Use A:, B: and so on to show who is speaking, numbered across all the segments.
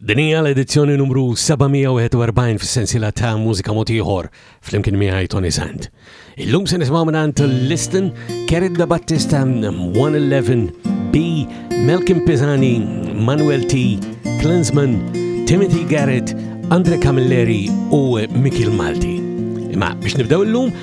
A: Din hija l-edizzjoni numru 741 fis-sensiela ta' Mużika Mod Ieħor flimkien miegħi Tony Sant. Illum se nisimgħu mingħand Listen, Kerit da Battista 111, B, Melkin Pisani, Manuel T, Klinsman, Timothy Garrett, Andre Camilleri u Mikil Malti. Imma biex nibdew illum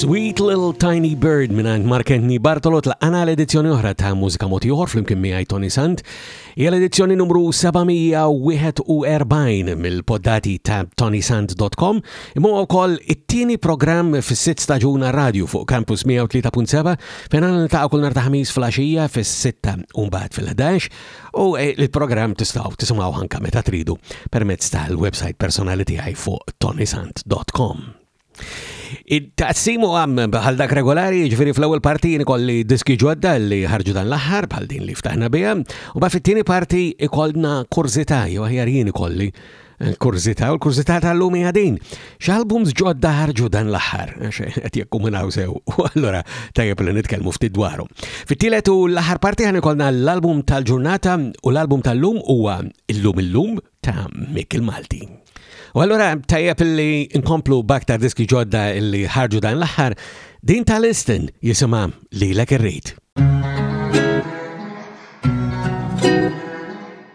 B: Sweet Little Tiny Bird
A: minant Markenni Bartolot laqana l-edizzjoni oħra ta' Mużika Moti Oħor flimkien miegħi Tony Sant. Hija l-edizzjoni numru 741 mill-poddati ta' tonysant.com imma wkoll it-tieni programm fis-sitt staġun radju fuq Campus 103.7 fejn għandna niltaqgħu kull nhar ta' ħamis fl-għaxija fis-6 u mbagħad fil-11 U il-programm tistgħu tisimgħu anke meta tridu permezz tal-website personali tiegħi fuq tonisant.com. Taqsim u għam bħal dak regolari, ġifiri fl-ewwel parti ikolli diski ġodda li ħarġu dan l-aħħar bħal din li ftaħna biha, u ba fit-tieni parti ikollna kurzita jew aħjar jien ikolli
B: Kurzita, u l-kurzita tal-lum hija din. X'albums ġodda ħarġu dan l-aħħar, qed jekku minn sew, u allura tajjeb li nitkellmu ftit dwarhom. Fit-tielet u l-aħħar parti ħan ikollna l-album tal-ġurnata u l-album tal-lum huwa Illum Illum ta' Mikil Malti. U allura tajjeb li nkomplu baktar diski ġodda li ħarġu dan l-aħħar, din tal-instant jisimha
C: lilek irrid.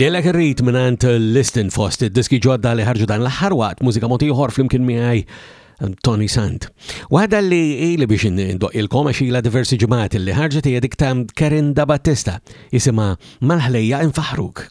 B: Lilek irrit minant Listen Fost id-diski ġodda li ħarġu dan l-aħħar waqt mużika motiħor flimkien miegħi um, Tony Sant. Waħda li ili biex indoq il-kom għax ila diversi ġimgħat li ħarġet hija dik ta' Karin da Battista jisimha Mal-ħlejja infaħruk.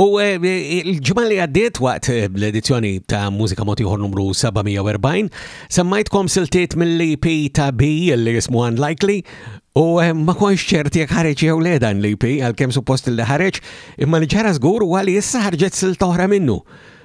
D: U
E: eh, l-ġimgħa li għaddiet waqt eh, l-edizzjoni ta' Mużika Motiħor numru 740 semmajtkom siltiet mill-EP ta' B li jismu Unlikely u eh, ma konx ċerti jekk ħareġ jew le dan l-EP għalkemm suppost li ħareġ imma li ġara żgur huwa li issa ħarġet silt oħra minnu.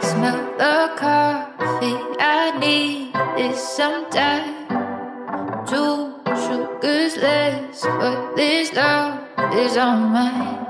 B: Smell the coffee I need is some time Two sugars less but this love is on mine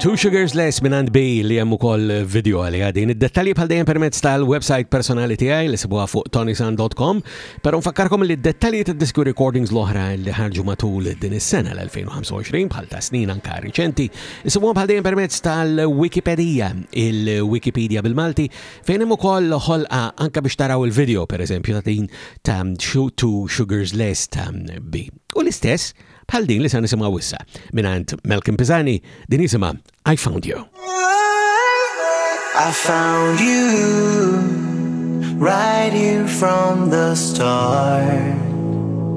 E: Two Sugars Less minn għand bi li hemm ukoll video għali għadin. Id-dettalji bħal dejjem permezz tal-website personali tiegħi li sibuha fuq tonisan.com, però nfakkarkom li d-dettalji tad-disku recordings l-oħra li ħarġu matul din is-sena l-2025 bħal ta' snin anka riċenti Isibuhom bħal dejjem permezz tal-Wikipedija, il-Wikipedia bil-Malti, fejn hemm ukoll ħolqa anke biex taraw il-video pereżempju ta' din ta' Two Sugars Less ta' B. U l-istess bħal din li se nisimgħu issa mingħand Malcolm Pisani din jisimha I Found You.
F: I found you right here from the start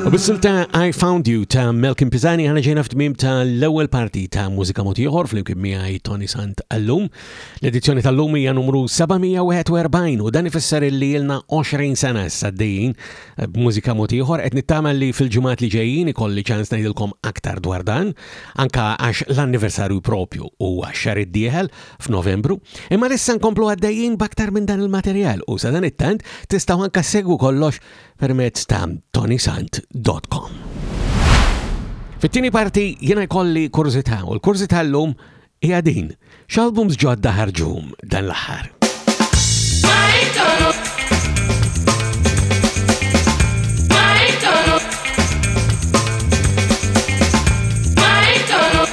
F: U bissil ta' I Found You
B: ta' Melkin Pisani għana ġejna f'tmim ta' l-ewwel parti ta' Mużika Motiħor fl-imkien miegħi Tony Sant Allum. L-edizzjoni tal-lum hija numru 741 u dan ifisser li ilna 20 sena s-saddejjin b'mużika motiħor qed nittama li fil-ġimgħat li ġejjin ikolli ċans ngħidilkom aktar dwar dan, anka għax l-anniversarju propju u xar id-dieħel f'Novembru, imma lissa nkomplu għaddejjin b'aktar minn dan il-materjal u sadanittant tistgħu anke segwu kollox permezz ta' tonisant.com. Fit-tieni parti jiena jkolli kurżità u l-kurżità llum hija din. X'albums ġodda ħarġu dan l-aħħar?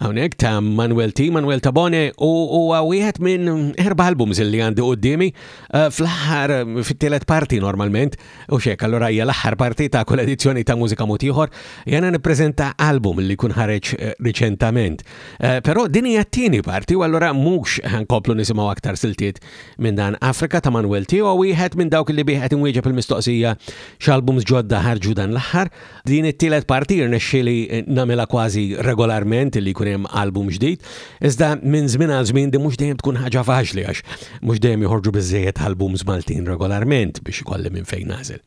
B: Hawnhekk ta' Manuel T. Manuel Tabone u huwa wieħed minn erba' albums li għandi qudiemi eh, fl-aħħar fit-tielet parti normalment u xek allura hija l-aħħar parti ta' kull edizzjoni ta' mużika mod ieħor jana nippreżenta album li kun ħareġ eh, riċentament. Eh, però din hija t-tieni parti u allura mhux ħankoplu nisimgħu aktar siltiet minn dan Afrika ta' Manuel T. u wieħed minn dawk li bih qed inwieġeb il-mistoqsija x'albums ġodda ħarġu dan l-aħħar Din it-tielet parti rnexxieli nagħmilha kważi regolarment li jkun hemm album ġdid, iżda minn żmien għal żmien din mhux dejjem tkun ħaġa faċli għax mhux dejjem joħorġu biżżejjed albums Maltin regolarment biex ikolli minn fejn nagħżel.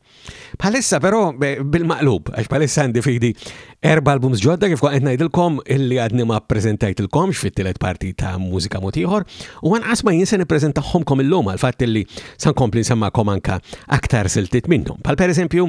B: Bħalissa però bil-maqlub għax bħalissa għandi fidi erba' albums ġodda kif qed ngħidilkom illi għadni ma ppreżentajtilkomx fit-tielet parti ta' mużika mod ieħor u anqas ma jien se nippreżentahomkom illum għal fatt illi se nkompli nsemmakom anka aktar siltiet minnhom. Bħal pereżempju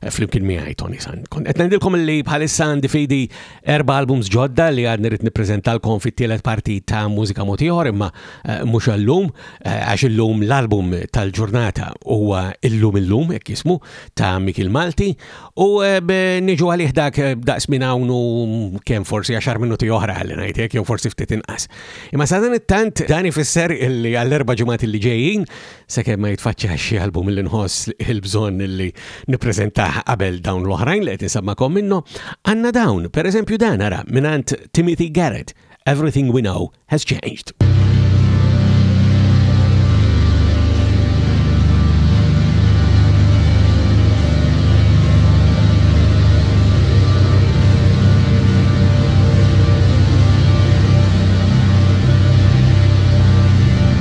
B: Eh, flimkien miegħi Tony San. Kont qed ngħidilkom li bħalissa għandi fidi erba' albums ġodda li għadni rrid nippreżentalkom fit-tielet parti ta' mużika mod ieħor imma eh, mhux għallum eh, għax illum l-album tal-ġurnata huwa illum illum hekk jismu ta' Mikil Malti u niġu għalih dak daqs minn hawn kemm forsi għaxar minuti oħra li ngħidlek jew forsi ftit inqas. Imma sa dan it-tant dan ifisser li għall-erba' ġimgħat li ġejjin sakemm ma jitfaċċax xi album li nħoss il-bżonn li nippreżentah qabel dawn l-oħrajn li qed insammakom minnu, għandna dawn, pereżempju dan ara mingħand Timothy Garrett, Everything We Know Has Changed.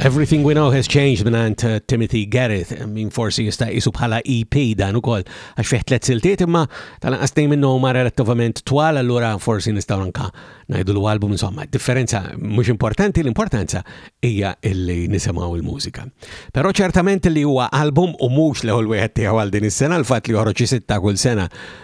C: Everything We Know Has Changed minant uh, Timothy Garrett, min forsi jista' jisu bħala EP dan ukoll għax fih tliet siltiet imma tal-anqas tnejn minnhom ma relattivament twal allura forsi nistgħu anka ngħidu l album insomma. Differenza mhux importanti, l-importanza hija illi nisimgħu l-mużika. Però ċertament li huwa album u mhux l-ewwel wieħed tiegħu għal din is-sena l-fatt li joħroġ sitta kull sena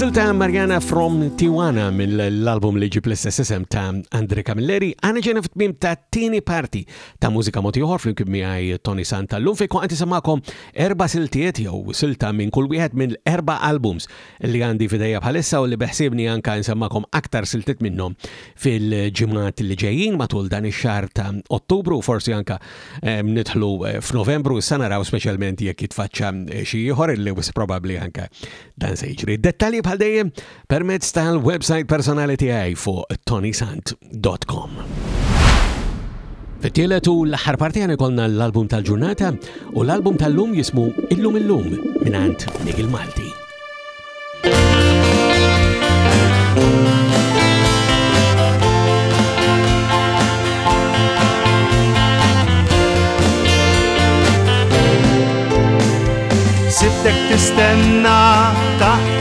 C: Silta Mariana from Tijuana mill-album li ġib l-istess isem ta' Andre Camilleri għana ġena f'tmim ta' tini parti ta' mużika moti uħor flimkien miegħi Tony Santa l-lum fejn kont samakom erba' siltiet jew silta minn kull wieħed minn erba' albums li għandi fidejja bħalissa u li beħsibni anka nsemmakom aktar siltiet minnhom fil-ġimgħat li ġejjin matul dan ix-xahar ta' Ottubru u forsi anka eh, nidħlu eh, f'Novembru issa naraw speċjalment jekk jitfaċċa eh, xi ieħor li wis probabbli anka dan se jiġri. Dettalji bħal dejjem permezz tal-website personali tiegħi fuq Tony Sant.
B: www.radiomaria.com Fit-tielet u l-aħħar parti għan ikolna l-album tal-ġurnata u l-album tal-lum jismu Illum Illum minant Nigil Malti.
G: Sittek tistenna taħt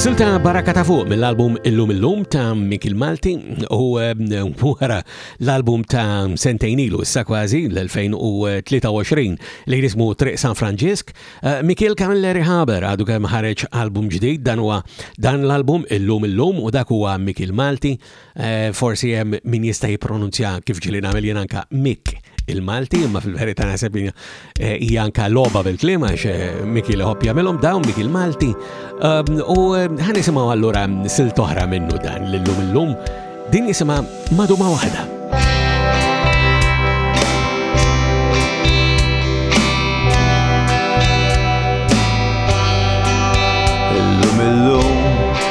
B: Silta baraka ta' fuq mill-album Illum Illum ta' Mikil Malti u ehm, wara l-album ta' sentejnilu issa kważi l-2023 li jismu Triq San Franġisk, eh, Mikil Camilleri Haber għadu kemm ħareġ album ġdid dan huwa dan l-album Illum Illum u dak huwa Mikil Malti Eh, forsi hemm min jista' jippronunzja kif ġili nagħmel jien anka Mik il-Malti, imma fil-verità naħseb li eh, hija anka logħba bil-kliem għax eh, Miki li ħobb jagħmelhom dawn Miki il-Malti. Ehm, u ħan nisimgħu allura silt oħra minnu dan lillum illum din jisimha maduma waħda.
G: Illum illum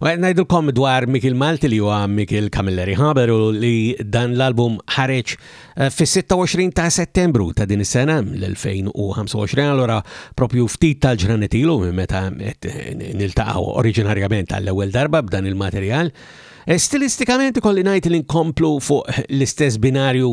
G: U
B: għed najdilkom dwar Mikil Malti li huwa Mikil Camilleri Haber u li dan l-album ħareġ eh, fis-26 ta' settembru ta' din is-sena l-2025 allora propju ftit tal-ġranet ilu meta eh, niltaqgħu oriġinarjament għall-ewwel darba b'dan il-materjal. Eh, stilistikament ikolli ngħid li nkomplu fuq l-istess binarju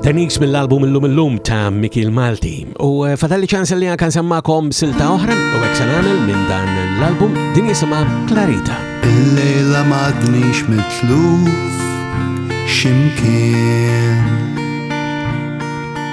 B: Denise mill-album illum illum ta' Mikil Malti. U eh, fadalli ċans li għakan semmakom silta oħra u għek sanamil minn dan l-album din jisima Clarita.
H: Il-lejla madnix mitluf ximkien